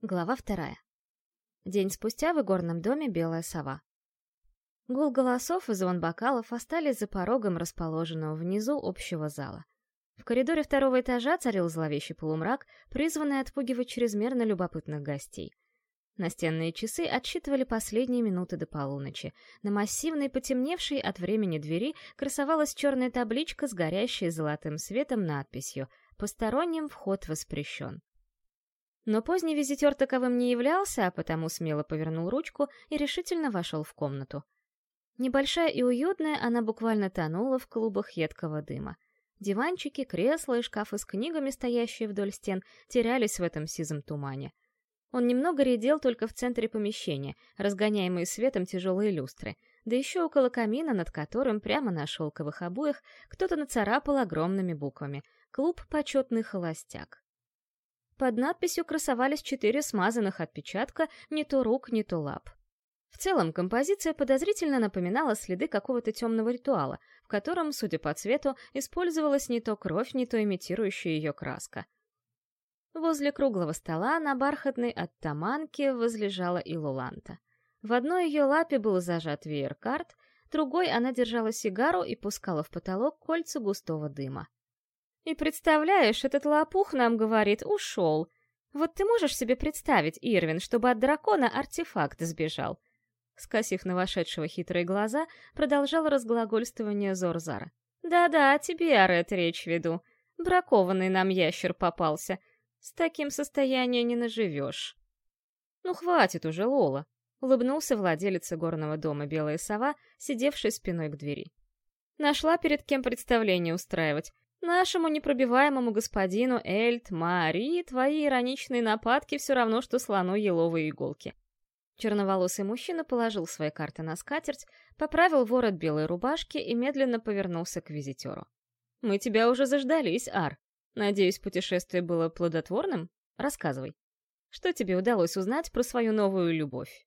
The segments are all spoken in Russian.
Глава вторая. День спустя в игорном доме белая сова. Гул голосов и звон бокалов остались за порогом расположенного внизу общего зала. В коридоре второго этажа царил зловещий полумрак, призванный отпугивать чрезмерно любопытных гостей. Настенные часы отсчитывали последние минуты до полуночи. На массивной, потемневшей от времени двери красовалась черная табличка с горящей золотым светом надписью «Посторонним вход воспрещен». Но поздний визитер таковым не являлся, а потому смело повернул ручку и решительно вошел в комнату. Небольшая и уютная, она буквально тонула в клубах едкого дыма. Диванчики, кресла и шкафы с книгами, стоящие вдоль стен, терялись в этом сизом тумане. Он немного редел только в центре помещения, разгоняемые светом тяжелые люстры, да еще около камина, над которым прямо на шелковых обоях кто-то нацарапал огромными буквами «Клуб почетный холостяк». Под надписью красовались четыре смазанных отпечатка не то рук, не то лап. В целом, композиция подозрительно напоминала следы какого-то темного ритуала, в котором, судя по цвету, использовалась не то кровь, не то имитирующая ее краска. Возле круглого стола на бархатной оттаманке возлежала Илуланта. В одной ее лапе был зажат веер карт, другой она держала сигару и пускала в потолок кольца густого дыма. И представляешь, этот лопух нам говорит «ушел». Вот ты можешь себе представить, Ирвин, чтобы от дракона артефакт сбежал? Скосив на вошедшего хитрые глаза, продолжал разглагольствование Зорзара. «Да-да, тебе, Арет, речь веду. Бракованный нам ящер попался. С таким состоянием не наживешь». «Ну, хватит уже, Лола», — улыбнулся владелец горного дома Белая Сова, сидевший спиной к двери. «Нашла перед кем представление устраивать. Нашему непробиваемому господину Эльт, Мари, твои ироничные нападки все равно, что слону еловые иголки. Черноволосый мужчина положил свои карты на скатерть, поправил ворот белой рубашки и медленно повернулся к визитеру. «Мы тебя уже заждались, Ар. Надеюсь, путешествие было плодотворным? Рассказывай. Что тебе удалось узнать про свою новую любовь?»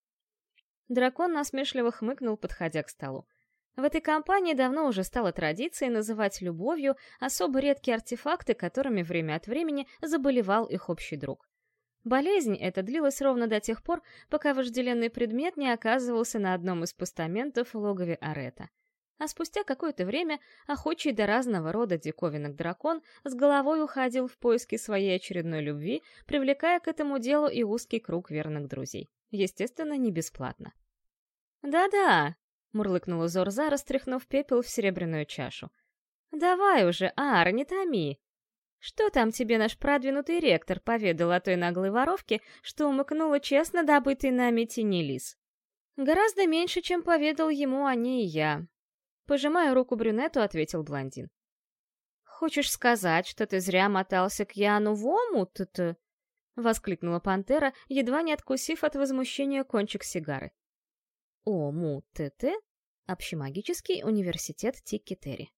Дракон насмешливо хмыкнул, подходя к столу. В этой компании давно уже стало традицией называть любовью особо редкие артефакты, которыми время от времени заболевал их общий друг. Болезнь эта длилась ровно до тех пор, пока вожделенный предмет не оказывался на одном из постаментов в логове Арета. А спустя какое-то время охочий до разного рода диковинок дракон с головой уходил в поиски своей очередной любви, привлекая к этому делу и узкий круг верных друзей. Естественно, не бесплатно. «Да-да», — мурлыкнула Зорза, растряхнув пепел в серебряную чашу. «Давай уже, Ар, не томи. Что там тебе наш продвинутый ректор поведал о той наглой воровке, что умыкнула честно добытый нами тенелис?» «Гораздо меньше, чем поведал ему о ней я». Пожимая руку брюнету, ответил блондин. «Хочешь сказать, что ты зря мотался к Яну в омут-то?» — воскликнула пантера, едва не откусив от возмущения кончик сигары. ОМУ-ТТ — Общемагический университет Тиккетери.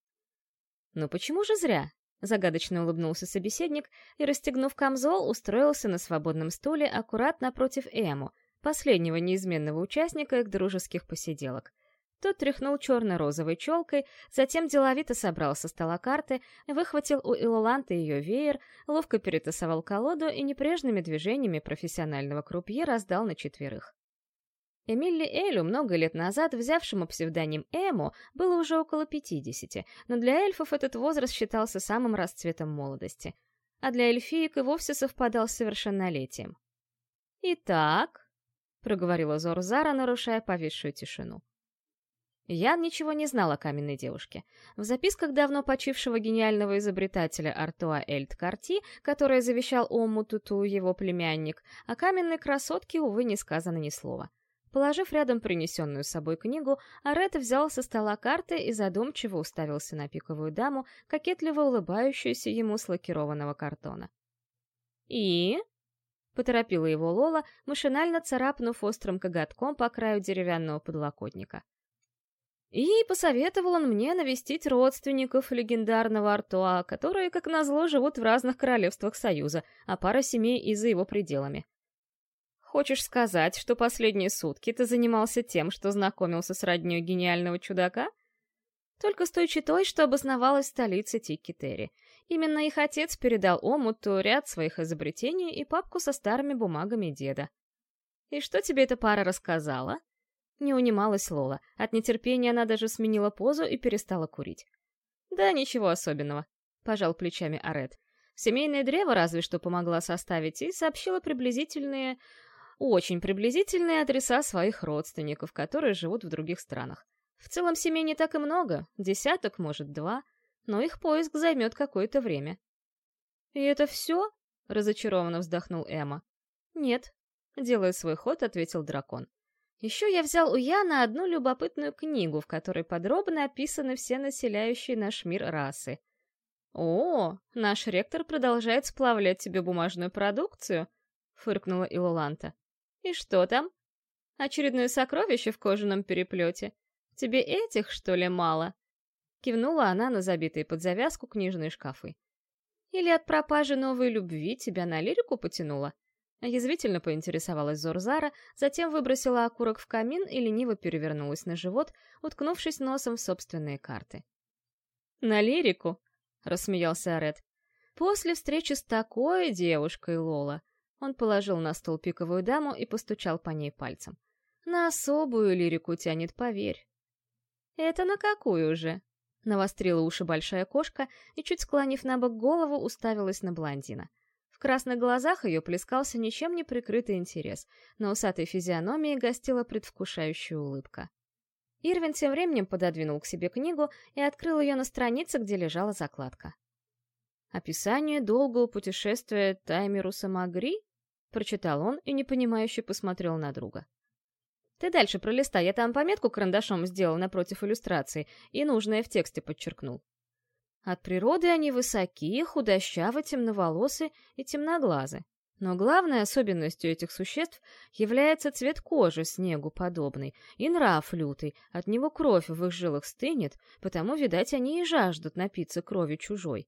«Ну почему же зря?» — загадочно улыбнулся собеседник и, расстегнув камзол, устроился на свободном стуле аккурат напротив Эму, последнего неизменного участника их дружеских посиделок. Тот тряхнул черно-розовой челкой, затем деловито собрал со стола карты, выхватил у Илоланта ее веер, ловко перетасовал колоду и непрежными движениями профессионального крупье раздал на четверых. Эмилли Элю, много лет назад взявшему псевдоним Эмо, было уже около 50, но для эльфов этот возраст считался самым расцветом молодости, а для эльфиек и вовсе совпадал с совершеннолетием. «Итак», — проговорила Зорзара, нарушая повисшую тишину. Ян ничего не знал о каменной девушке. В записках давно почившего гениального изобретателя Артуа Эльт Карти, которое завещал Ому Туту его племянник, о каменной красотке, увы, не сказано ни слова. Положив рядом принесенную с собой книгу, Арет взял со стола карты и задумчиво уставился на пиковую даму, кокетливо улыбающуюся ему с лакированного картона. «И?» — поторопила его Лола, машинально царапнув острым коготком по краю деревянного подлокотника. И посоветовал он мне навестить родственников легендарного Артуа, которые, как назло, живут в разных королевствах Союза, а пара семей и за его пределами. Хочешь сказать, что последние сутки ты занимался тем, что знакомился с роднёй гениального чудака? Только с той читой, что обосновалась в столице Тикки-Терри. Именно их отец передал Омуту ряд своих изобретений и папку со старыми бумагами деда. «И что тебе эта пара рассказала?» Не унималась Лола. От нетерпения она даже сменила позу и перестала курить. «Да ничего особенного», — пожал плечами Арет. Семейное древо разве что помогла составить и сообщила приблизительные, очень приблизительные адреса своих родственников, которые живут в других странах. В целом семей не так и много, десяток, может, два, но их поиск займет какое-то время. «И это все?» — разочарованно вздохнул Эмма. «Нет», — делая свой ход, ответил дракон. «Еще я взял у Яна одну любопытную книгу, в которой подробно описаны все населяющие наш мир расы. «О, наш ректор продолжает сплавлять тебе бумажную продукцию?» — фыркнула Илоланта. «И что там? Очередное сокровище в кожаном переплете. Тебе этих, что ли, мало?» Кивнула она на забитые под завязку книжные шкафы. «Или от пропажи новой любви тебя на лирику потянуло?» Язвительно поинтересовалась Зорзара, затем выбросила окурок в камин и лениво перевернулась на живот, уткнувшись носом в собственные карты. «На лирику?» — рассмеялся Арет. «После встречи с такой девушкой, Лола!» Он положил на стол пиковую даму и постучал по ней пальцем. «На особую лирику тянет, поверь». «Это на какую же?» Навострила уши большая кошка и, чуть склонив на бок голову, уставилась на блондина. В красных глазах ее плескался ничем не прикрытый интерес, на усатой физиономии гостила предвкушающая улыбка. Ирвин тем временем пододвинул к себе книгу и открыл ее на странице, где лежала закладка. «Описание долгого путешествия Таймеруса Магри?» — прочитал он и непонимающе посмотрел на друга. Ты дальше пролистай, я там пометку карандашом сделал напротив иллюстрации и нужное в тексте подчеркнул. От природы они высокие, худощавы, темноволосы и темноглазы. Но главной особенностью этих существ является цвет кожи снегу подобный и нрав лютый, от него кровь в их жилах стынет, потому, видать, они и жаждут напиться крови чужой.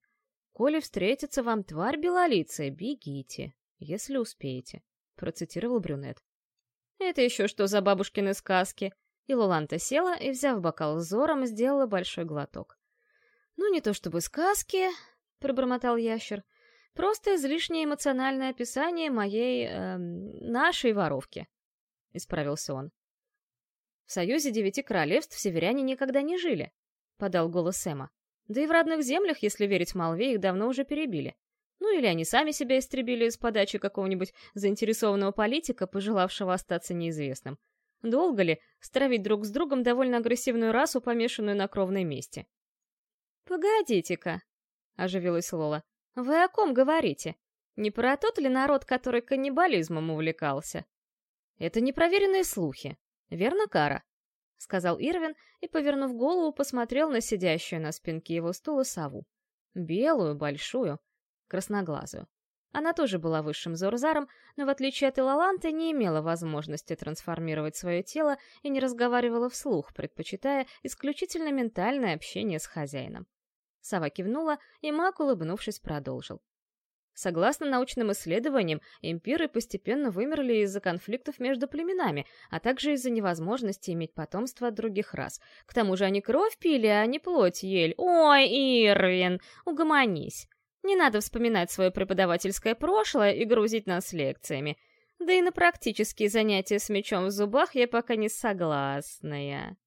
Коли встретится вам тварь белолицая, бегите, если успеете, — процитировал брюнет. Это еще что за бабушкины сказки? И Лоланта села и, взяв бокал с зором, сделала большой глоток. «Ну, не то чтобы сказки», — пробормотал ящер, — «просто излишнее эмоциональное описание моей... Э, нашей воровки», — исправился он. «В Союзе Девяти Королевств северяне никогда не жили», — подал голос Сэма. «Да и в родных землях, если верить Малве, их давно уже перебили. Ну или они сами себя истребили с подачи какого-нибудь заинтересованного политика, пожелавшего остаться неизвестным. Долго ли стравить друг с другом довольно агрессивную расу, помешанную на кровной мести? «Погодите-ка», — оживилась Лола, — «вы о ком говорите? Не про тот ли народ, который каннибализмом увлекался?» «Это непроверенные слухи. Верно, Кара?» — сказал Ирвин и, повернув голову, посмотрел на сидящую на спинке его стула сову. Белую, большую, красноглазую. Она тоже была высшим Зорзаром, но в отличие от Илаланты не имела возможности трансформировать свое тело и не разговаривала вслух, предпочитая исключительно ментальное общение с хозяином. Сова кивнула, и маг, улыбнувшись, продолжил. Согласно научным исследованиям, импиры постепенно вымерли из-за конфликтов между племенами, а также из-за невозможности иметь потомство от других рас. К тому же они кровь пили, а не плоть ели. Ой, Ирвин, угомонись. Не надо вспоминать свое преподавательское прошлое и грузить нас лекциями. Да и на практические занятия с мечом в зубах я пока не согласная.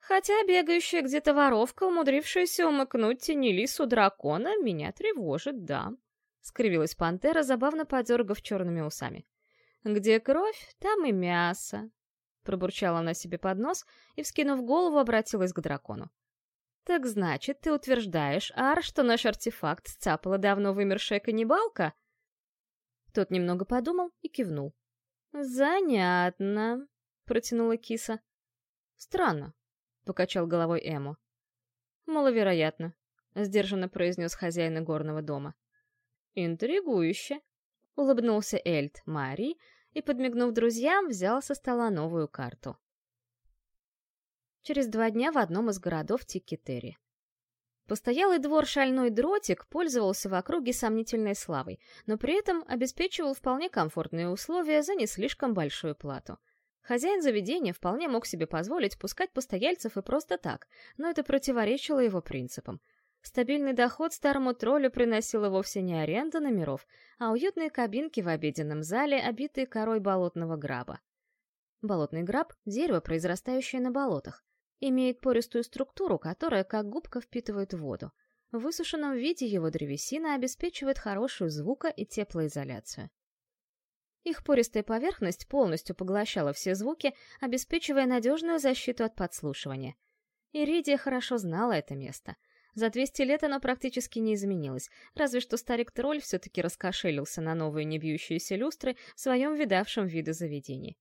Хотя бегающая где-то воровка, умудрившаяся умыкнуть тенелису дракона, меня тревожит, да. Скривилась пантера, забавно подергав черными усами. Где кровь, там и мясо. Пробурчала она себе под нос и, вскинув голову, обратилась к дракону. «Так значит, ты утверждаешь, Ар, что наш артефакт сцапала давно вымершая каннибалка?» Тот немного подумал и кивнул. «Занятно», — протянула киса. «Странно», — покачал головой Эмо. «Маловероятно», — сдержанно произнес хозяин горного дома. «Интригующе», — улыбнулся Эльт Мари и, подмигнув друзьям, взял со стола новую карту через два дня в одном из городов Тиккетери. Постоялый двор «Шальной дротик» пользовался в округе сомнительной славой, но при этом обеспечивал вполне комфортные условия за не слишком большую плату. Хозяин заведения вполне мог себе позволить пускать постояльцев и просто так, но это противоречило его принципам. Стабильный доход старому троллю приносила вовсе не аренда номеров, а уютные кабинки в обеденном зале, обитые корой болотного граба. Болотный граб — дерево, произрастающее на болотах. Имеет пористую структуру, которая как губка впитывает воду. В высушенном виде его древесина обеспечивает хорошую звука- и теплоизоляцию. Их пористая поверхность полностью поглощала все звуки, обеспечивая надежную защиту от подслушивания. Иридия хорошо знала это место. За 200 лет оно практически не изменилось, разве что старик-тролль все-таки раскошелился на новые небьющиеся люстры в своем видавшем виды заведении.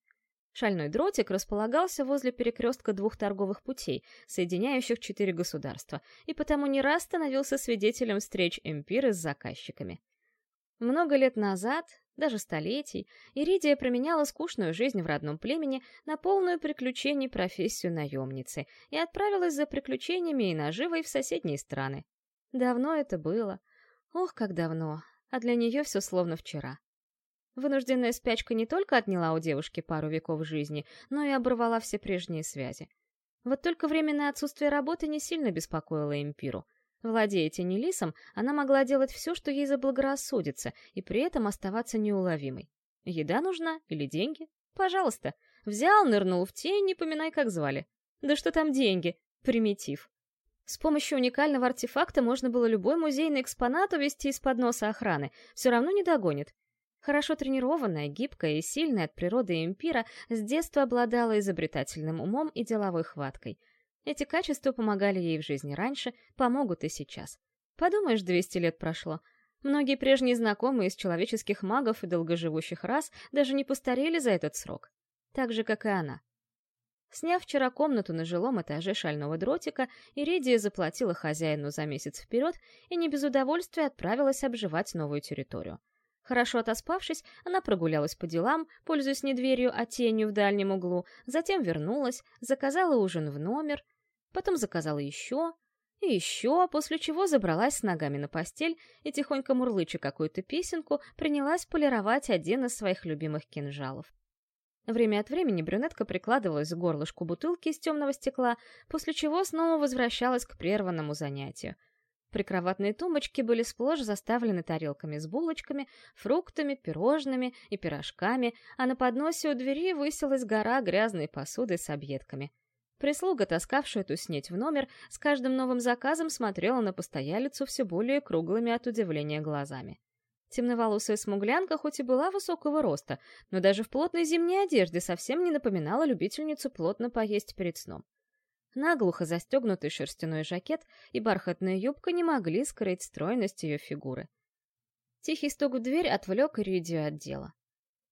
Шальной дротик располагался возле перекрестка двух торговых путей, соединяющих четыре государства, и потому не раз становился свидетелем встреч Эмпиры с заказчиками. Много лет назад, даже столетий, Иридия променяла скучную жизнь в родном племени на полную приключений профессию наемницы и отправилась за приключениями и наживой в соседние страны. Давно это было. Ох, как давно, а для нее все словно вчера. Вынужденная спячка не только отняла у девушки пару веков жизни, но и оборвала все прежние связи. Вот только временное отсутствие работы не сильно беспокоило Эмпиру. Владея Тенелисом, она могла делать все, что ей заблагорассудится, и при этом оставаться неуловимой. Еда нужна или деньги? Пожалуйста. Взял, нырнул в тень, не поминай, как звали. Да что там деньги? Примитив. С помощью уникального артефакта можно было любой музейный экспонат увести из-под носа охраны, все равно не догонит. Хорошо тренированная, гибкая и сильная от природы импира с детства обладала изобретательным умом и деловой хваткой. Эти качества помогали ей в жизни раньше, помогут и сейчас. Подумаешь, 200 лет прошло. Многие прежние знакомые из человеческих магов и долгоживущих рас даже не постарели за этот срок. Так же, как и она. Сняв вчера комнату на жилом этаже шального дротика, Иридия заплатила хозяину за месяц вперед и не без удовольствия отправилась обживать новую территорию. Хорошо отоспавшись, она прогулялась по делам, пользуясь не дверью, а тенью в дальнем углу, затем вернулась, заказала ужин в номер, потом заказала еще и еще, после чего забралась с ногами на постель и, тихонько мурлыча какую-то песенку, принялась полировать один из своих любимых кинжалов. Время от времени брюнетка прикладывалась к горлышку бутылки из темного стекла, после чего снова возвращалась к прерванному занятию — Прикроватные тумбочки были сплошь заставлены тарелками с булочками, фруктами, пирожными и пирожками, а на подносе у двери высилась гора грязной посуды с объедками. Прислуга, таскавшая эту снеть в номер, с каждым новым заказом смотрела на постоялицу все более круглыми от удивления глазами. Темноволосая смуглянка хоть и была высокого роста, но даже в плотной зимней одежде совсем не напоминала любительницу плотно поесть перед сном. Наглухо застегнутый шерстяной жакет и бархатная юбка не могли скрыть стройность ее фигуры. Тихий стук в дверь отвлек Иридию от дела.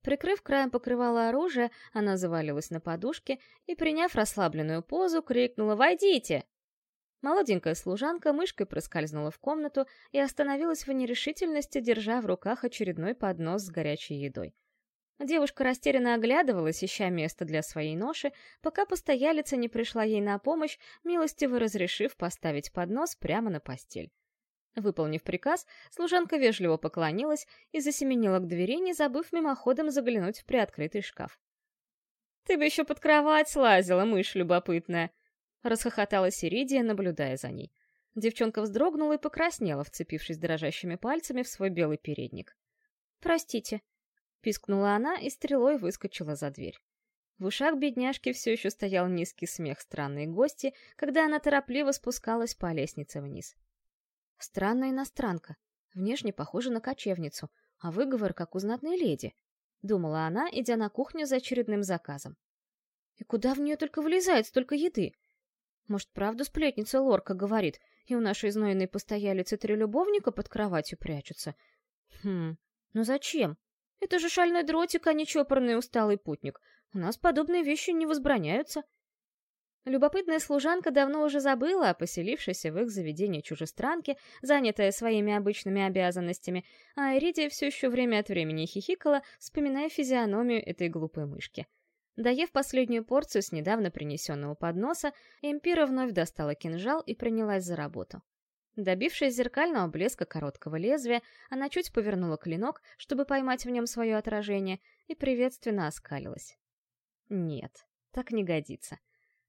Прикрыв краем покрывала оружие, она завалилась на подушке и, приняв расслабленную позу, крикнула «Войдите!». Молоденькая служанка мышкой проскользнула в комнату и остановилась в нерешительности, держа в руках очередной поднос с горячей едой. Девушка растерянно оглядывалась, ища место для своей ноши, пока постоялица не пришла ей на помощь, милостиво разрешив поставить поднос прямо на постель. Выполнив приказ, служанка вежливо поклонилась и засеменила к двери, не забыв мимоходом заглянуть в приоткрытый шкаф. «Ты бы еще под кровать слазила, мышь любопытная!» — расхохоталась Иридия, наблюдая за ней. Девчонка вздрогнула и покраснела, вцепившись дрожащими пальцами в свой белый передник. «Простите», Пискнула она и стрелой выскочила за дверь. В ушах бедняжки все еще стоял низкий смех странной гости, когда она торопливо спускалась по лестнице вниз. Странная иностранка, внешне похожа на кочевницу, а выговор как у знатной леди, думала она, идя на кухню за очередным заказом. И куда в нее только влезает столько еды? Может, правду сплетница Лорка говорит, и у нашей знойной постоялицы три любовника под кроватью прячутся? Хм, ну зачем? Это же шальной дротик, а не чопорный усталый путник. У нас подобные вещи не возбраняются. Любопытная служанка давно уже забыла о поселившейся в их заведении чужестранке, занятая своими обычными обязанностями, а Эридия все еще время от времени хихикала, вспоминая физиономию этой глупой мышки. Доев последнюю порцию с недавно принесенного подноса, Эмпира вновь достала кинжал и принялась за работу. Добившись зеркального блеска короткого лезвия, она чуть повернула клинок, чтобы поймать в нем свое отражение, и приветственно оскалилась. Нет, так не годится.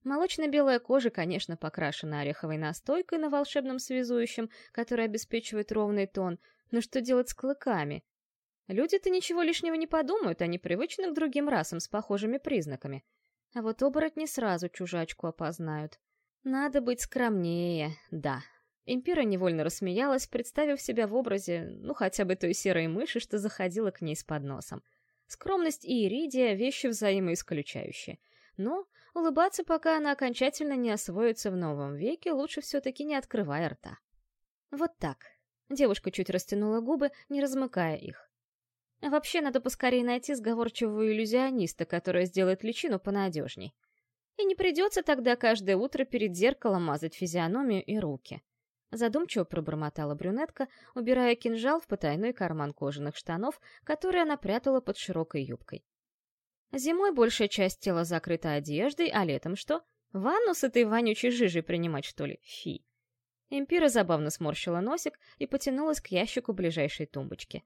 Молочно-белая кожа, конечно, покрашена ореховой настойкой на волшебном связующем, который обеспечивает ровный тон, но что делать с клыками? Люди-то ничего лишнего не подумают, они привычны к другим расам с похожими признаками. А вот оборотни сразу чужачку опознают. Надо быть скромнее, да. Импира невольно рассмеялась, представив себя в образе, ну, хотя бы той серой мыши, что заходила к ней с подносом. Скромность и иридия — вещи взаимоисключающие. Но улыбаться, пока она окончательно не освоится в новом веке, лучше все-таки не открывая рта. Вот так. Девушка чуть растянула губы, не размыкая их. Вообще, надо поскорее найти сговорчивого иллюзиониста, который сделает личину понадежней. И не придется тогда каждое утро перед зеркалом мазать физиономию и руки. Задумчиво пробормотала брюнетка, убирая кинжал в потайной карман кожаных штанов, который она прятала под широкой юбкой. Зимой большая часть тела закрыта одеждой, а летом что? Ванну с этой вонючей жижей принимать, что ли? Фи. Эмпира забавно сморщила носик и потянулась к ящику ближайшей тумбочки.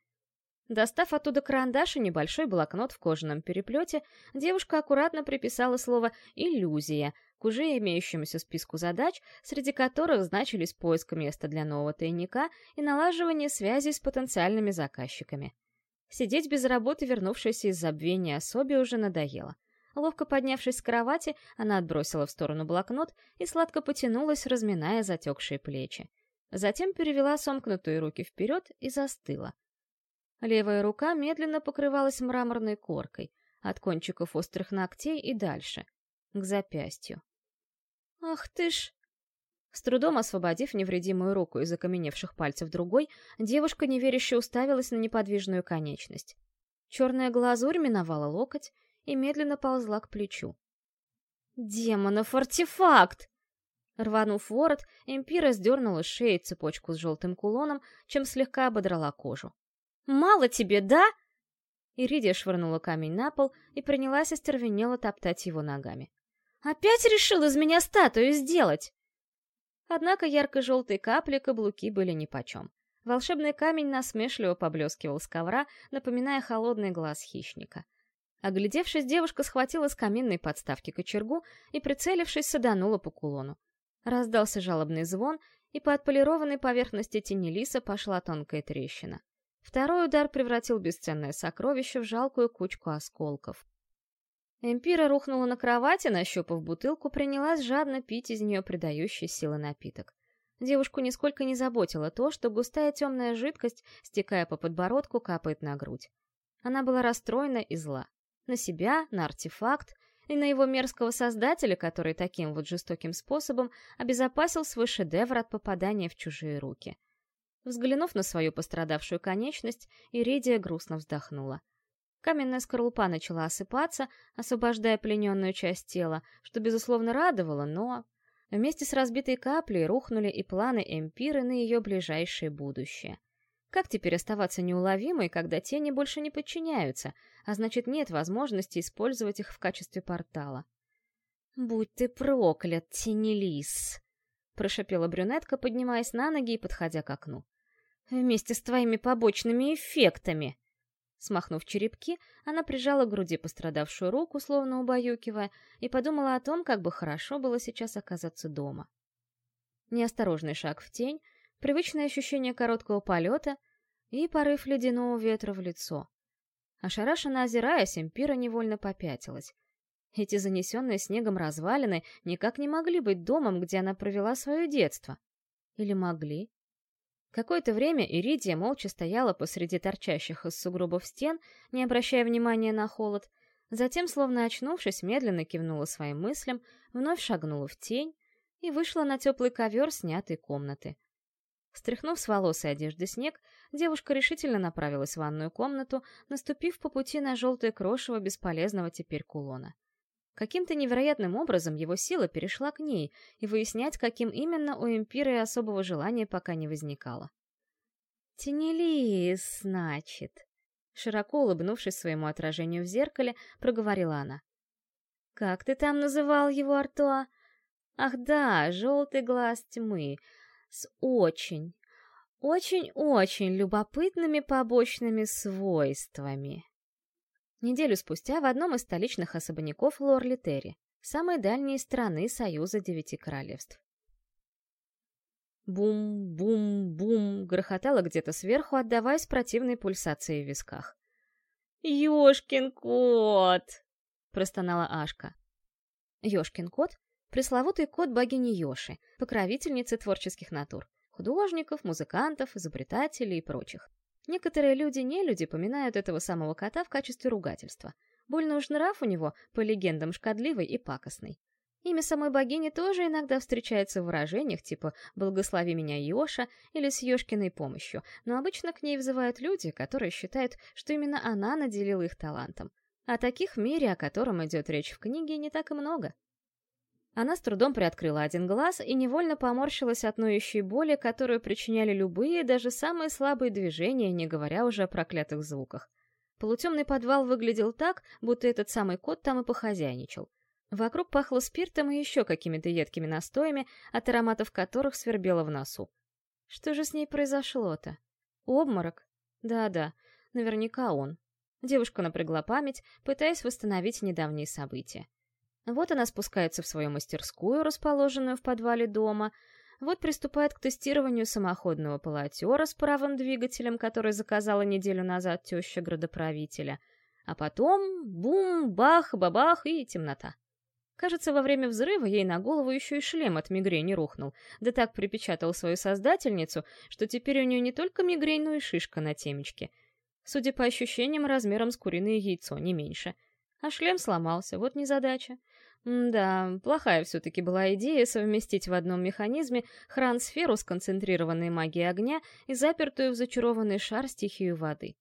Достав оттуда карандаш и небольшой блокнот в кожаном переплете, девушка аккуратно приписала слово «иллюзия» к уже имеющемуся списку задач, среди которых значились поиск места для нового тайника и налаживание связей с потенциальными заказчиками. Сидеть без работы, вернувшейся из забвения особе, уже надоело. Ловко поднявшись с кровати, она отбросила в сторону блокнот и сладко потянулась, разминая затекшие плечи. Затем перевела сомкнутые руки вперед и застыла. Левая рука медленно покрывалась мраморной коркой, от кончиков острых ногтей и дальше, к запястью. «Ах ты ж!» С трудом освободив невредимую руку из окаменевших пальцев другой, девушка неверяще уставилась на неподвижную конечность. Черная глазурь миновала локоть и медленно ползла к плечу. «Демонов артефакт!» Рванув ворот, Эмпира сдернула с шеи цепочку с желтым кулоном, чем слегка ободрала кожу. Мало тебе, да?» Иридия швырнула камень на пол и принялась остервенело топтать его ногами. «Опять решил из меня статую сделать?» Однако ярко-желтые капли каблуки были нипочем. Волшебный камень насмешливо поблескивал с ковра, напоминая холодный глаз хищника. Оглядевшись, девушка схватила с каминной подставки кочергу и, прицелившись, саданула по кулону. Раздался жалобный звон, и по отполированной поверхности тени лиса пошла тонкая трещина. Второй удар превратил бесценное сокровище в жалкую кучку осколков. Эмпира рухнула на кровати, нащупав бутылку, принялась жадно пить из нее придающий силы напиток. Девушку нисколько не заботило то, что густая темная жидкость, стекая по подбородку, капает на грудь. Она была расстроена и зла. На себя, на артефакт и на его мерзкого создателя, который таким вот жестоким способом обезопасил свой шедевр от попадания в чужие руки. Взглянув на свою пострадавшую конечность, Иридия грустно вздохнула. Каменная скорлупа начала осыпаться, освобождая плененную часть тела, что, безусловно, радовало, но... Вместе с разбитой каплей рухнули и планы Эмпиры на ее ближайшее будущее. Как теперь оставаться неуловимой, когда тени больше не подчиняются, а значит нет возможности использовать их в качестве портала? «Будь ты проклят, тенелис!» — прошипела брюнетка, поднимаясь на ноги и подходя к окну. «Вместе с твоими побочными эффектами!» Смахнув черепки, она прижала к груди пострадавшую руку, словно убаюкивая, и подумала о том, как бы хорошо было сейчас оказаться дома. Неосторожный шаг в тень, привычное ощущение короткого полета и порыв ледяного ветра в лицо. Ошарашенно озираясь, Эмпира невольно попятилась. Эти занесенные снегом развалины никак не могли быть домом, где она провела свое детство. Или могли? Какое-то время Иридия молча стояла посреди торчащих из сугробов стен, не обращая внимания на холод, затем, словно очнувшись, медленно кивнула своим мыслям, вновь шагнула в тень и вышла на теплый ковер снятой комнаты. Стряхнув с волос и одежды снег, девушка решительно направилась в ванную комнату, наступив по пути на желтое крошево бесполезного теперь кулона. Каким-то невероятным образом его сила перешла к ней, и выяснять, каким именно у Эмпиры особого желания пока не возникало. «Тенелис, значит», — широко улыбнувшись своему отражению в зеркале, проговорила она. «Как ты там называл его, Артуа? Ах да, желтый глаз тьмы, с очень, очень-очень любопытными побочными свойствами». Неделю спустя в одном из столичных особняков Лорли Терри, самой дальней страны Союза Девяти Королевств. Бум-бум-бум грохотало где-то сверху, отдаваясь противной пульсации в висках. «Ёшкин кот!» — простонала Ашка. Ёшкин кот — пресловутый кот богини Ёши, покровительницы творческих натур, художников, музыкантов, изобретателей и прочих. Некоторые люди-не-люди поминают этого самого кота в качестве ругательства. Больно уж нрав у него, по легендам, шкодливый и пакостный. Имя самой богини тоже иногда встречается в выражениях типа «благослови меня, Йоша» или «с Йошкиной помощью», но обычно к ней взывают люди, которые считают, что именно она наделила их талантом. А таких в мире, о котором идет речь в книге, не так и много. Она с трудом приоткрыла один глаз и невольно поморщилась от ноющей боли, которую причиняли любые, даже самые слабые движения, не говоря уже о проклятых звуках. Полутемный подвал выглядел так, будто этот самый кот там и похозяйничал. Вокруг пахло спиртом и еще какими-то едкими настоями, от ароматов которых свербело в носу. Что же с ней произошло-то? Обморок? Да-да, наверняка он. Девушка напрягла память, пытаясь восстановить недавние события. Вот она спускается в свою мастерскую, расположенную в подвале дома, вот приступает к тестированию самоходного полотера с правым двигателем, который заказала неделю назад теща градоправителя. А потом бум, бах, бабах и темнота. Кажется, во время взрыва ей на голову еще и шлем от мигрени рухнул, да так припечатал свою создательницу, что теперь у нее не только мигрень, но и шишка на темечке. Судя по ощущениям, размером с куриное яйцо, не меньше. А шлем сломался, вот незадача. Да, плохая все-таки была идея совместить в одном механизме хран-сферу с концентрированной магией огня и запертую в зачарованный шар стихию воды.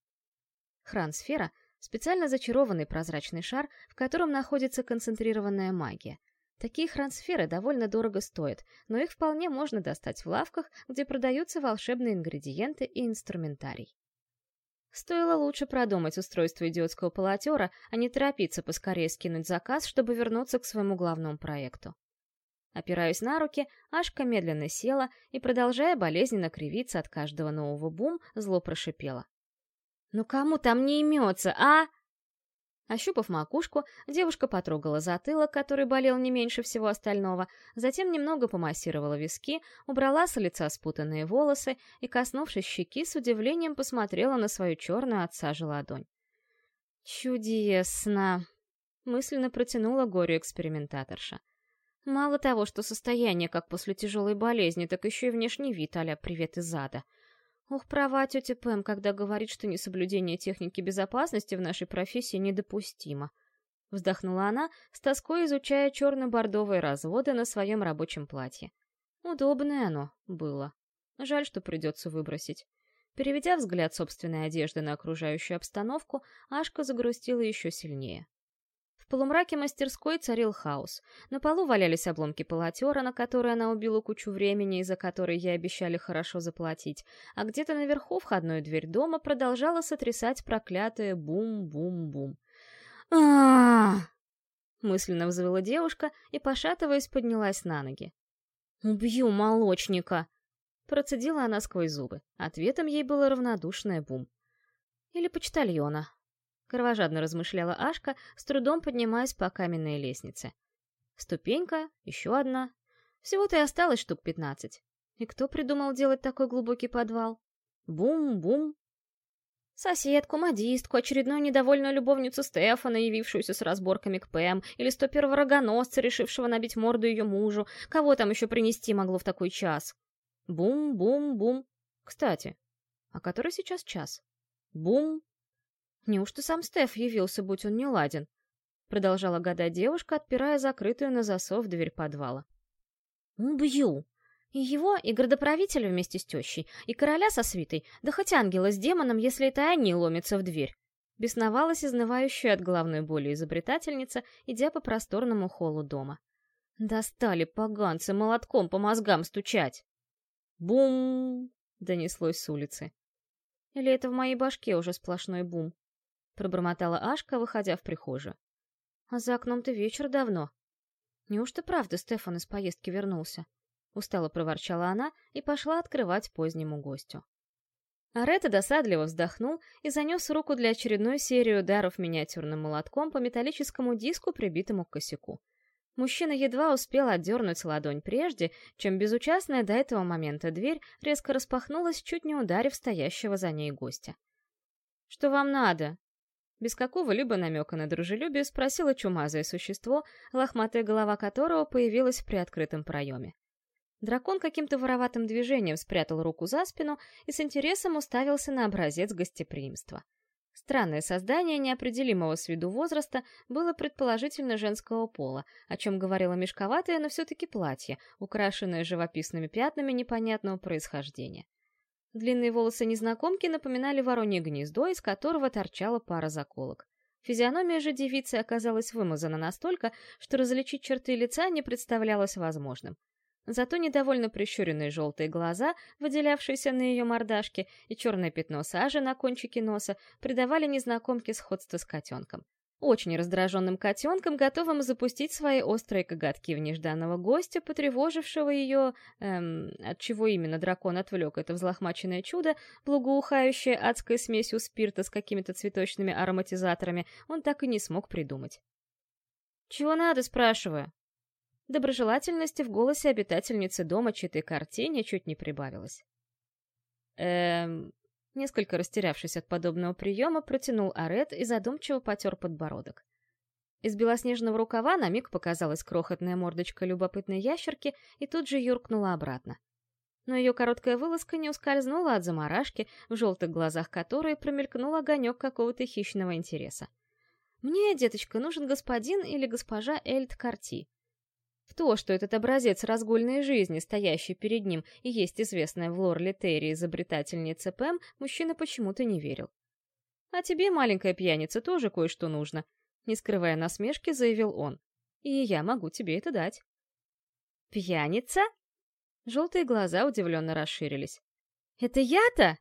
Хран-сфера — Специально зачарованный прозрачный шар, в котором находится концентрированная магия. Такие хрансферы довольно дорого стоят, но их вполне можно достать в лавках, где продаются волшебные ингредиенты и инструментарий. Стоило лучше продумать устройство идиотского полотера, а не торопиться поскорее скинуть заказ, чтобы вернуться к своему главному проекту. Опираясь на руки, Ашка медленно села и, продолжая болезненно кривиться от каждого нового бум, зло прошипела. «Ну кому там не имется, а?» Ощупав макушку, девушка потрогала затылок, который болел не меньше всего остального, затем немного помассировала виски, убрала с лица спутанные волосы и, коснувшись щеки, с удивлением посмотрела на свою черную от сажи ладонь. «Чудесно!» — мысленно протянула горе-экспериментаторша. «Мало того, что состояние как после тяжелой болезни, так еще и внешний вид а «привет из ада». Ух, права тетя Пэм, когда говорит, что несоблюдение техники безопасности в нашей профессии недопустимо. Вздохнула она, с тоской изучая черно-бордовые разводы на своем рабочем платье. Удобное оно было. Жаль, что придется выбросить. Переведя взгляд собственной одежды на окружающую обстановку, Ашка загрустила еще сильнее полумраке мастерской царил хаос. На полу валялись обломки полотера, на которые она убила кучу времени и за которые ей обещали хорошо заплатить, а где-то наверху входную дверь дома продолжала сотрясать проклятое бум-бум-бум. а мысленно взвыла девушка и, пошатываясь, поднялась на ноги. «Убью молочника!» Процедила она сквозь зубы. Ответом ей было равнодушное бум. Или почтальона, Кровожадно размышляла Ашка, с трудом поднимаясь по каменной лестнице. Ступенька, еще одна. Всего-то и осталось штук пятнадцать. И кто придумал делать такой глубокий подвал? Бум-бум. Соседку, модистку, очередную недовольную любовницу Стефана, явившуюся с разборками к Пэм, или сто рогоносца, решившего набить морду ее мужу. Кого там еще принести могло в такой час? Бум-бум-бум. Кстати, а который сейчас час? Бум, Неужто сам Стеф явился, будь он не ладен? Продолжала гадать девушка, отпирая закрытую на засов дверь подвала. «Убью! И его, и городоправителя вместе с тещей, и короля со свитой, да хоть ангела с демоном, если это они ломятся в дверь!» Бесновалась изнывающая от главной боли изобретательница, идя по просторному холлу дома. «Достали поганцы молотком по мозгам стучать!» «Бум!» — донеслось с улицы. Или это в моей башке уже сплошной бум? Пробормотала Ашка, выходя в прихожую. А за окном-то вечер давно. Неужто правда Стефан из поездки вернулся? Устало проворчала она и пошла открывать позднему гостю. Арета досадливо вздохнул и занес руку для очередной серии ударов миниатюрным молотком по металлическому диску, прибитому к косяку. Мужчина едва успел отдернуть ладонь прежде, чем безучастная до этого момента дверь резко распахнулась, чуть не ударив стоящего за ней гостя. «Что вам надо?» Без какого-либо намека на дружелюбие спросило чумазое существо, лохматая голова которого появилась в приоткрытом проеме. Дракон каким-то вороватым движением спрятал руку за спину и с интересом уставился на образец гостеприимства. Странное создание неопределимого с виду возраста было предположительно женского пола, о чем говорило мешковатое, но все-таки платье, украшенное живописными пятнами непонятного происхождения. Длинные волосы незнакомки напоминали воронье гнездо, из которого торчала пара заколок. Физиономия же девицы оказалась вымазана настолько, что различить черты лица не представлялось возможным. Зато недовольно прищуренные желтые глаза, выделявшиеся на ее мордашке, и черное пятно сажи на кончике носа придавали незнакомке сходство с котенком. Очень раздраженным котенком, готовым запустить свои острые коготки в нежданного гостя, потревожившего ее... Эм, от чего именно дракон отвлек это взлохмаченное чудо, благоухающее адской смесью спирта с какими-то цветочными ароматизаторами, он так и не смог придумать. «Чего надо?» — спрашиваю. Доброжелательности в голосе обитательницы дома читой картине чуть не прибавилось. Эм... Несколько растерявшись от подобного приема, протянул Арет и задумчиво потер подбородок. Из белоснежного рукава на миг показалась крохотная мордочка любопытной ящерки и тут же юркнула обратно. Но ее короткая вылазка не ускользнула от заморашки, в желтых глазах которой промелькнул огонек какого-то хищного интереса. «Мне, деточка, нужен господин или госпожа Эльд Карти», то, что этот образец разгульной жизни, стоящий перед ним, и есть известная в лор Терри изобретательница Пэм, мужчина почему-то не верил. «А тебе, маленькая пьяница, тоже кое-что нужно», — не скрывая насмешки, заявил он. «И я могу тебе это дать». «Пьяница?» Желтые глаза удивленно расширились. «Это я-то?»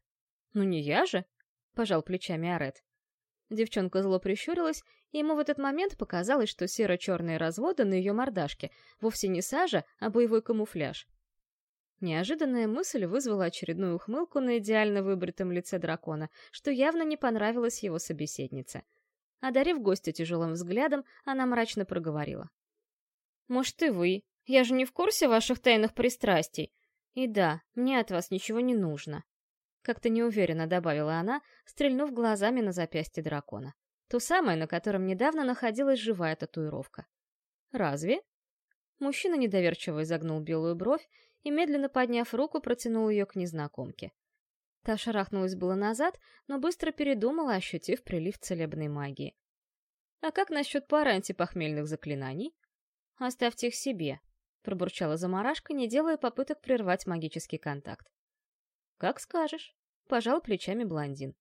«Ну не я же», — пожал плечами Арет. Девчонка зло прищурилась, и ему в этот момент показалось, что серо-черные разводы на ее мордашке вовсе не сажа, а боевой камуфляж. Неожиданная мысль вызвала очередную ухмылку на идеально выбритом лице дракона, что явно не понравилось его собеседнице. Одарив гостя тяжелым взглядом, она мрачно проговорила. «Может, и вы. Я же не в курсе ваших тайных пристрастий. И да, мне от вас ничего не нужно». Как-то неуверенно добавила она, стрельнув глазами на запястье дракона. То самое, на котором недавно находилась живая татуировка. «Разве?» Мужчина недоверчиво изогнул белую бровь и, медленно подняв руку, протянул ее к незнакомке. Та шарахнулась было назад, но быстро передумала, ощутив прилив целебной магии. «А как насчет пары антипохмельных заклинаний?» «Оставьте их себе», — пробурчала заморашка, не делая попыток прервать магический контакт. «Как скажешь», — пожал плечами блондин.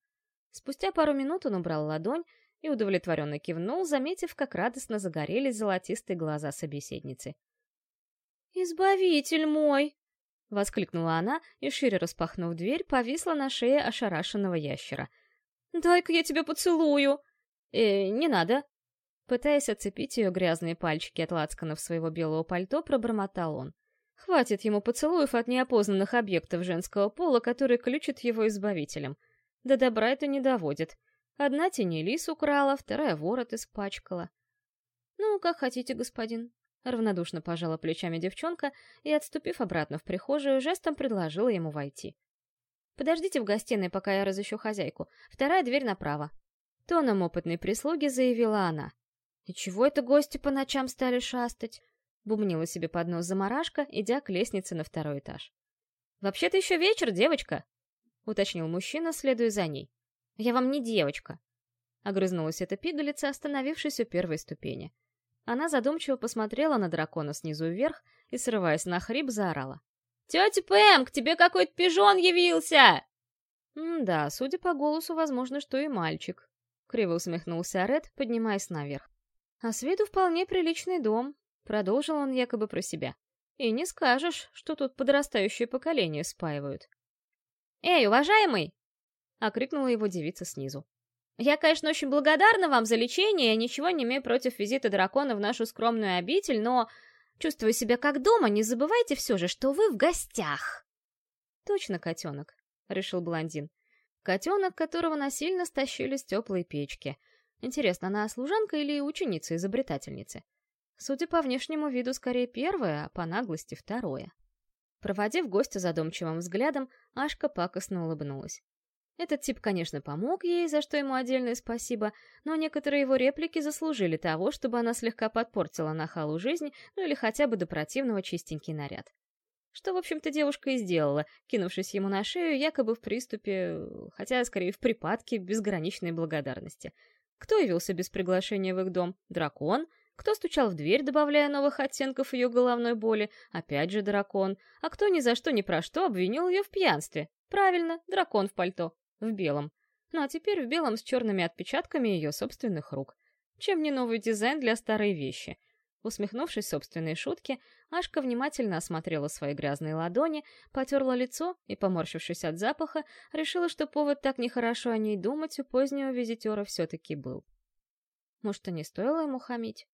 Спустя пару минут он убрал ладонь и удовлетворенно кивнул, заметив, как радостно загорелись золотистые глаза собеседницы. «Избавитель мой!» — воскликнула она и, шире распахнув дверь, повисла на шее ошарашенного ящера. «Дай-ка я тебя поцелую!» «Э, не надо!» Пытаясь отцепить ее грязные пальчики от лацканов своего белого пальто, пробормотал он. Хватит ему поцелуев от неопознанных объектов женского пола, которые ключат его избавителем. До добра это не доводит. Одна тенелис украла, вторая ворот испачкала. «Ну, как хотите, господин», — равнодушно пожала плечами девчонка и, отступив обратно в прихожую, жестом предложила ему войти. «Подождите в гостиной, пока я разыщу хозяйку. Вторая дверь направо». Тоном опытной прислуги заявила она. «И чего это гости по ночам стали шастать? Бубнила себе под нос заморашка, идя к лестнице на второй этаж. «Вообще-то еще вечер, девочка!» — уточнил мужчина, следуя за ней. «Я вам не девочка!» — огрызнулась эта пигалица, остановившись у первой ступени. Она задумчиво посмотрела на дракона снизу вверх и, срываясь на хрип, заорала. «Тетя Пэм, к тебе какой-то пижон явился!» «Да, судя по голосу, возможно, что и мальчик», — криво усмехнулся Ред, поднимаясь наверх. «А с виду вполне приличный дом, Продолжил он якобы про себя. И не скажешь, что тут подрастающее поколение спаивают. «Эй, уважаемый!» — окрикнула его девица снизу. «Я, конечно, очень благодарна вам за лечение, и ничего не имею против визита дракона в нашу скромную обитель, но, чувствую себя как дома, не забывайте все же, что вы в гостях!» «Точно, котенок», — решил блондин. Котенок, которого насильно стащили с теплой печки. Интересно, она служанка или ученица-изобретательница? Судя по внешнему виду, скорее первое, а по наглости второе. Проводив гостя задумчивым взглядом, Ашка пакостно улыбнулась. Этот тип, конечно, помог ей, за что ему отдельное спасибо, но некоторые его реплики заслужили того, чтобы она слегка подпортила нахалу жизнь, ну или хотя бы до противного чистенький наряд. Что, в общем-то, девушка и сделала, кинувшись ему на шею, якобы в приступе, хотя, скорее, в припадке безграничной благодарности. Кто явился без приглашения в их дом? Дракон? Кто стучал в дверь, добавляя новых оттенков ее головной боли? Опять же дракон. А кто ни за что ни про что обвинил ее в пьянстве? Правильно, дракон в пальто в белом. Ну а теперь в белом с черными отпечатками ее собственных рук. Чем не новый дизайн для старой вещи? Усмехнувшись собственной шутке, Ашка внимательно осмотрела свои грязные ладони, потерла лицо и, поморщившись от запаха, решила, что повод так нехорошо о ней думать у позднего визитера все-таки был. Может, и не стоило ему хамить?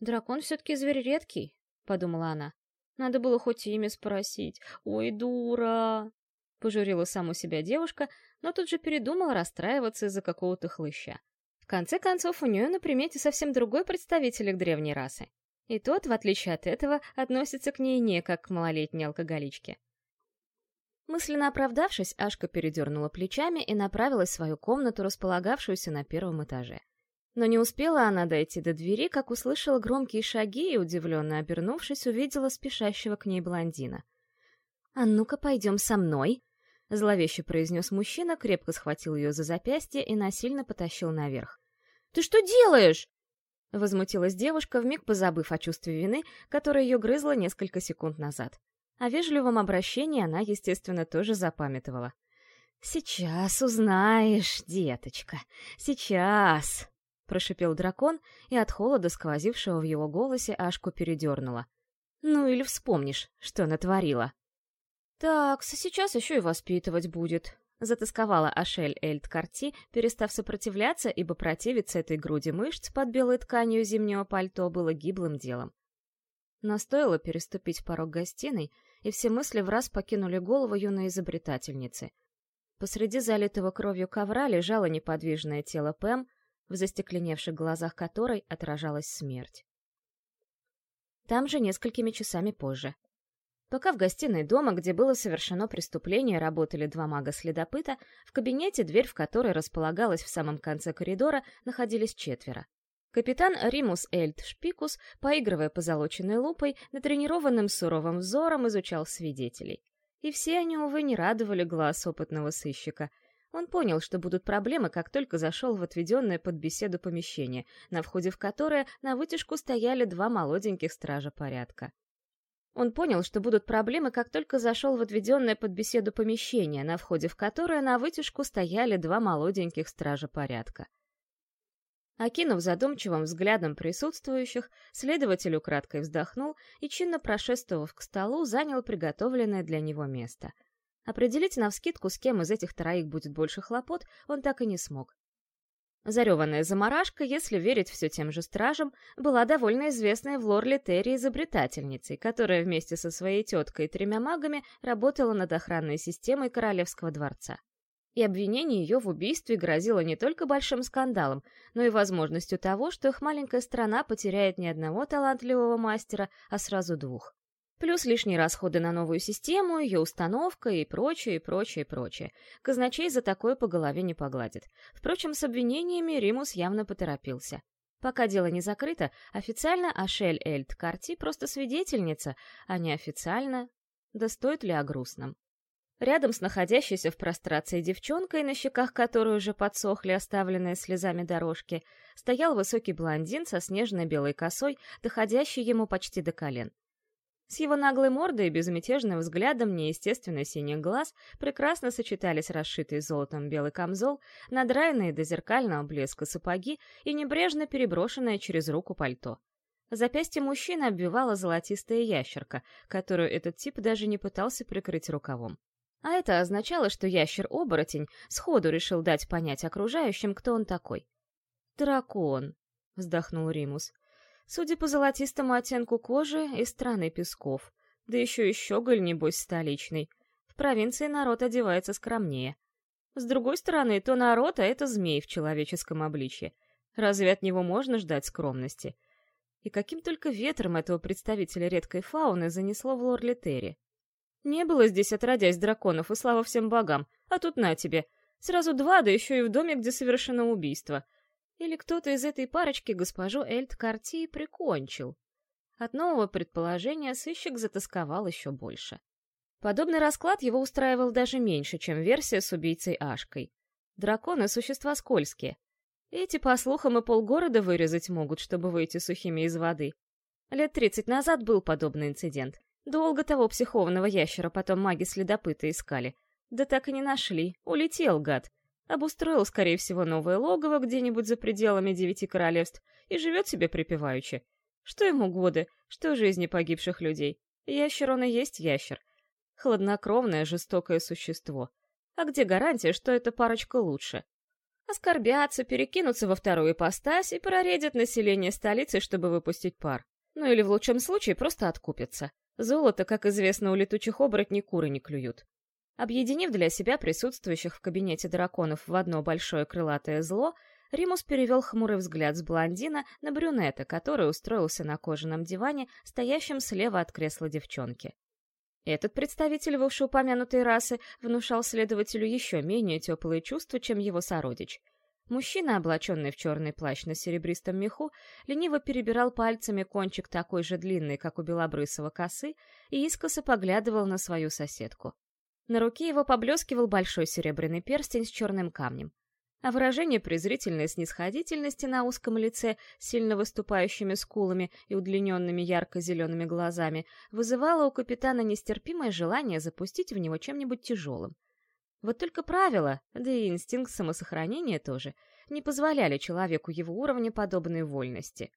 Дракон все-таки зверь редкий, — подумала она. Надо было хоть имя спросить. Ой, дура! Пожурила саму себя девушка, но тут же передумала расстраиваться из-за какого-то хлыща. В конце концов, у нее на примете совсем другой представитель древней расы. И тот, в отличие от этого, относится к ней не как к малолетней алкоголичке. Мысленно оправдавшись, Ашка передернула плечами и направилась в свою комнату, располагавшуюся на первом этаже. Но не успела она дойти до двери, как услышала громкие шаги и, удивленно обернувшись, увидела спешащего к ней блондина. «А ну-ка, пойдем со мной!» Зловеще произнес мужчина, крепко схватил ее за запястье и насильно потащил наверх. «Ты что делаешь?» Возмутилась девушка, вмиг позабыв о чувстве вины, которое ее грызло несколько секунд назад. О вежливом обращении она, естественно, тоже запамятовала. «Сейчас узнаешь, деточка, сейчас!» Прошипел дракон, и от холода, сквозившего в его голосе, Ашку передернула. «Ну или вспомнишь, что натворила!» «Так, сейчас еще и воспитывать будет», — затасковала Ашель Эльд Карти, перестав сопротивляться, ибо противиться этой груди мышц под белой тканью зимнего пальто было гиблым делом. Но стоило переступить порог гостиной, и все мысли в раз покинули голову юной изобретательницы. Посреди залитого кровью ковра лежало неподвижное тело Пэм, в застекленевших глазах которой отражалась смерть. Там же несколькими часами позже — Пока в гостиной дома, где было совершено преступление, работали два мага-следопыта, в кабинете, дверь в которой располагалась в самом конце коридора, находились четверо. Капитан Римус Эльд Шпикус, поигрывая позолоченной лупой, натренированным суровым взором изучал свидетелей. И все они, увы, не радовали глаз опытного сыщика. Он понял, что будут проблемы, как только зашел в отведенное под беседу помещение, на входе в которое на вытяжку стояли два молоденьких стража порядка. Он понял, что будут проблемы, как только зашел в отведенное под беседу помещение, на входе в которое на вытяжку стояли два молоденьких стража порядка. Окинув задумчивым взглядом присутствующих, следователь украдкой вздохнул и, чинно прошествовав к столу, занял приготовленное для него место. Определить навскидку, с кем из этих троих будет больше хлопот, он так и не смог. Зареванная заморашка, если верить все тем же стражам, была довольно известной в Лорлитере изобретательницей, которая вместе со своей теткой и тремя магами работала над охранной системой Королевского дворца. И обвинение ее в убийстве грозило не только большим скандалом, но и возможностью того, что их маленькая страна потеряет не одного талантливого мастера, а сразу двух. Плюс лишние расходы на новую систему, ее установка и прочее, и прочее, и прочее. Казначей за такое по голове не погладит. Впрочем, с обвинениями Римус явно поторопился. Пока дело не закрыто, официально Ашель Эльд Карти просто свидетельница, а не официально... Да стоит ли о грустном? Рядом с находящейся в прострации девчонкой, на щеках которой уже подсохли оставленные слезами дорожки, стоял высокий блондин со снежно-белой косой, доходящий ему почти до колен. С его наглой мордой и безмятежным взглядом неестественно синих глаз прекрасно сочетались расшитый золотом белый камзол, надраенные до зеркального блеска сапоги и небрежно переброшенное через руку пальто. Запястье мужчины обвивала золотистая ящерка, которую этот тип даже не пытался прикрыть рукавом. А это означало, что ящер-оборотень сходу решил дать понять окружающим, кто он такой. «Дракон», — вздохнул Римус. Судя по золотистому оттенку кожи, из страны песков. Да еще и щеголь, небось, столичный. В провинции народ одевается скромнее. С другой стороны, то народ, а это змей в человеческом обличье. Разве от него можно ждать скромности? И каким только ветром этого представителя редкой фауны занесло в Лорлитери. Не было здесь отродясь драконов, и слава всем богам, а тут на тебе. Сразу два, да еще и в доме, где совершено убийство. Или кто-то из этой парочки госпожу Эльт Карти прикончил. От нового предположения сыщик затасковал еще больше. Подобный расклад его устраивал даже меньше, чем версия с убийцей Ашкой. Драконы — существа скользкие. Эти, по слухам, и полгорода вырезать могут, чтобы выйти сухими из воды. Лет тридцать назад был подобный инцидент. Долго того психованного ящера потом маги-следопыты искали. Да так и не нашли. Улетел, гад. Обустроил, скорее всего, новое логово где-нибудь за пределами девяти королевств и живет себе припеваючи. Что ему годы, что жизни погибших людей. Ящер он и есть ящер хладнокровное, жестокое существо. А где гарантия, что эта парочка лучше? Оскорбятся, перекинутся во вторую ипостась и проредят население столицы, чтобы выпустить пар. Ну или в лучшем случае просто откупятся. Золото, как известно, у летучих оборотней куры не клюют. Объединив для себя присутствующих в кабинете драконов в одно большое крылатое зло, Римус перевел хмурый взгляд с блондина на брюнета, который устроился на кожаном диване, стоящем слева от кресла девчонки. Этот представитель вышеупомянутой расы внушал следователю еще менее теплые чувства, чем его сородич. Мужчина, облаченный в черный плащ на серебристом меху, лениво перебирал пальцами кончик такой же длинный, как у белобрысого косы, и искоса поглядывал на свою соседку. На руке его поблескивал большой серебряный перстень с черным камнем а выражение презрительной снисходительности на узком лице, сильно выступающими скулами и удлиненными ярко-зелеными глазами, вызывало у капитана нестерпимое желание запустить в него чем-нибудь тяжелым. Вот только правила, да и инстинкт самосохранения тоже, не позволяли человеку его уровня подобной вольности.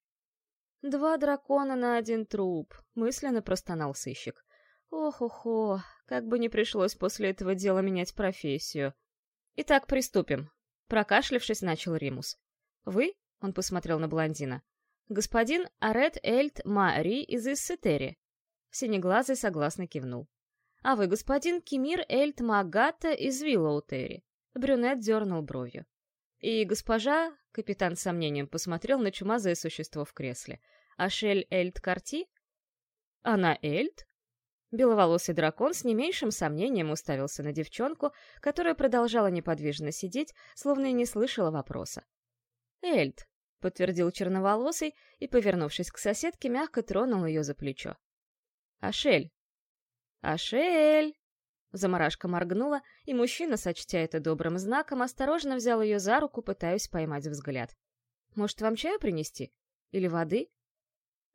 «Два дракона на один труп», — мысленно простонал сыщик. «Ох-охо, как бы не пришлось после этого дела менять профессию. Итак, приступим. Прокашлявшись, начал Римус. «Вы?» — он посмотрел на блондина. «Господин Арет Эльт Мари из Иссетери». Синеглазый согласно кивнул. «А вы, господин Кимир Эльт Магата из Виллоутери». Брюнет дернул бровью. «И госпожа...» — капитан с сомнением посмотрел на чумазое существо в кресле. «Ашель Эльт Карти?» «Она Эльт?» Беловолосый дракон с не меньшим сомнением уставился на девчонку, которая продолжала неподвижно сидеть, словно и не слышала вопроса. «Эльд», — подтвердил черноволосый и, повернувшись к соседке, мягко тронул ее за плечо. «Ашель!» «Ашель!» Замарашка моргнула, и мужчина, сочтя это добрым знаком, осторожно взял ее за руку, пытаясь поймать взгляд. «Может, вам чаю принести? Или воды?»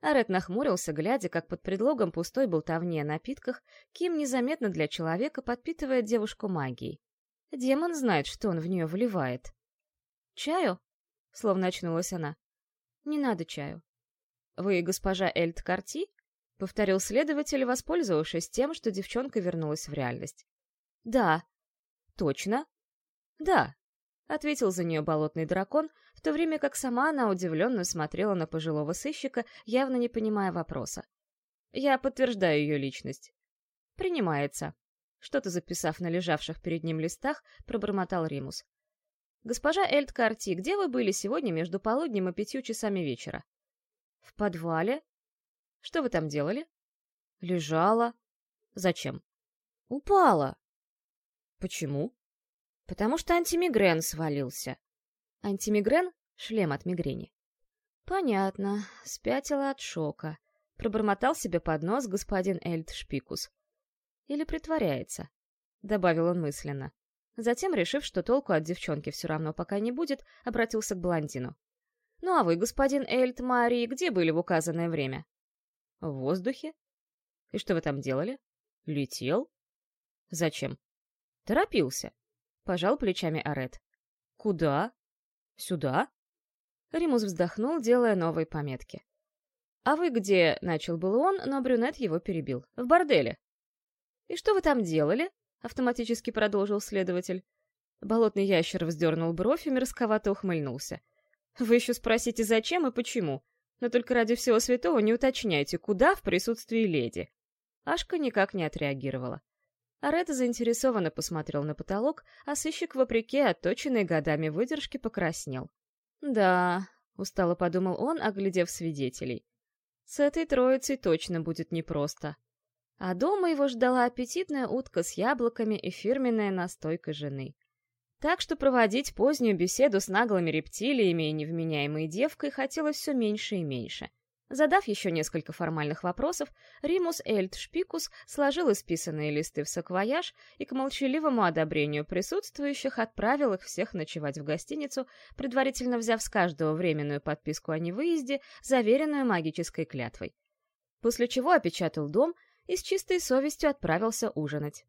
Арет нахмурился, глядя, как под предлогом пустой болтовни о напитках Ким незаметно для человека подпитывает девушку магией. Демон знает, что он в нее вливает. «Чаю?» — словно очнулась она. «Не надо чаю». «Вы госпожа Эльт Карти?» — повторил следователь, воспользовавшись тем, что девчонка вернулась в реальность. «Да». «Точно?» «Да», — ответил за нее болотный дракон, в то время как сама она удивленно смотрела на пожилого сыщика, явно не понимая вопроса. «Я подтверждаю ее личность». «Принимается». Что-то записав на лежавших перед ним листах, пробормотал Римус. «Госпожа Эльд Карти, где вы были сегодня между полуднем и пятью часами вечера?» «В подвале». «Что вы там делали?» «Лежала». «Зачем?» «Упала». «Почему?» Потому что антимигрен свалился. Антимигрен — шлем от мигрени. Понятно, спятила от шока. Пробормотал себе под нос господин Эльд Шпикус. Или притворяется, добавил он мысленно. Затем, решив, что толку от девчонки все равно пока не будет, обратился к блондину. «Ну а вы, господин Эльт Марии, где были в указанное время?» «В воздухе». «И что вы там делали?» «Летел». «Зачем?» «Торопился. Пожал плечами Арет. «Куда?» «Сюда?» Римус вздохнул, делая новые пометки. «А вы где?» — начал был он, но брюнет его перебил. «В борделе». «И что вы там делали?» — автоматически продолжил следователь. Болотный ящер вздернул бровь и мерзковато ухмыльнулся. «Вы еще спросите, зачем и почему, но только ради всего святого не уточняйте, куда в присутствии леди». Ашка никак не отреагировала. Арет заинтересованно посмотрел на потолок, а сыщик, вопреки отточенной годами выдержки, покраснел. «Да», — устало подумал он, оглядев свидетелей. «С этой троицей точно будет непросто». А дома его ждала аппетитная утка с яблоками и фирменная настойка жены. Так что проводить позднюю беседу с наглыми рептилиями и невменяемой девкой хотелось все меньше и меньше. Задав еще несколько формальных вопросов, Римус Эльт Шпикус сложил исписанные листы в саквояж и к молчаливому одобрению присутствующих отправил их всех ночевать в гостиницу, предварительно взяв с каждого временную подписку о невыезде, заверенную магической клятвой. После чего опечатал дом и с чистой совестью отправился ужинать.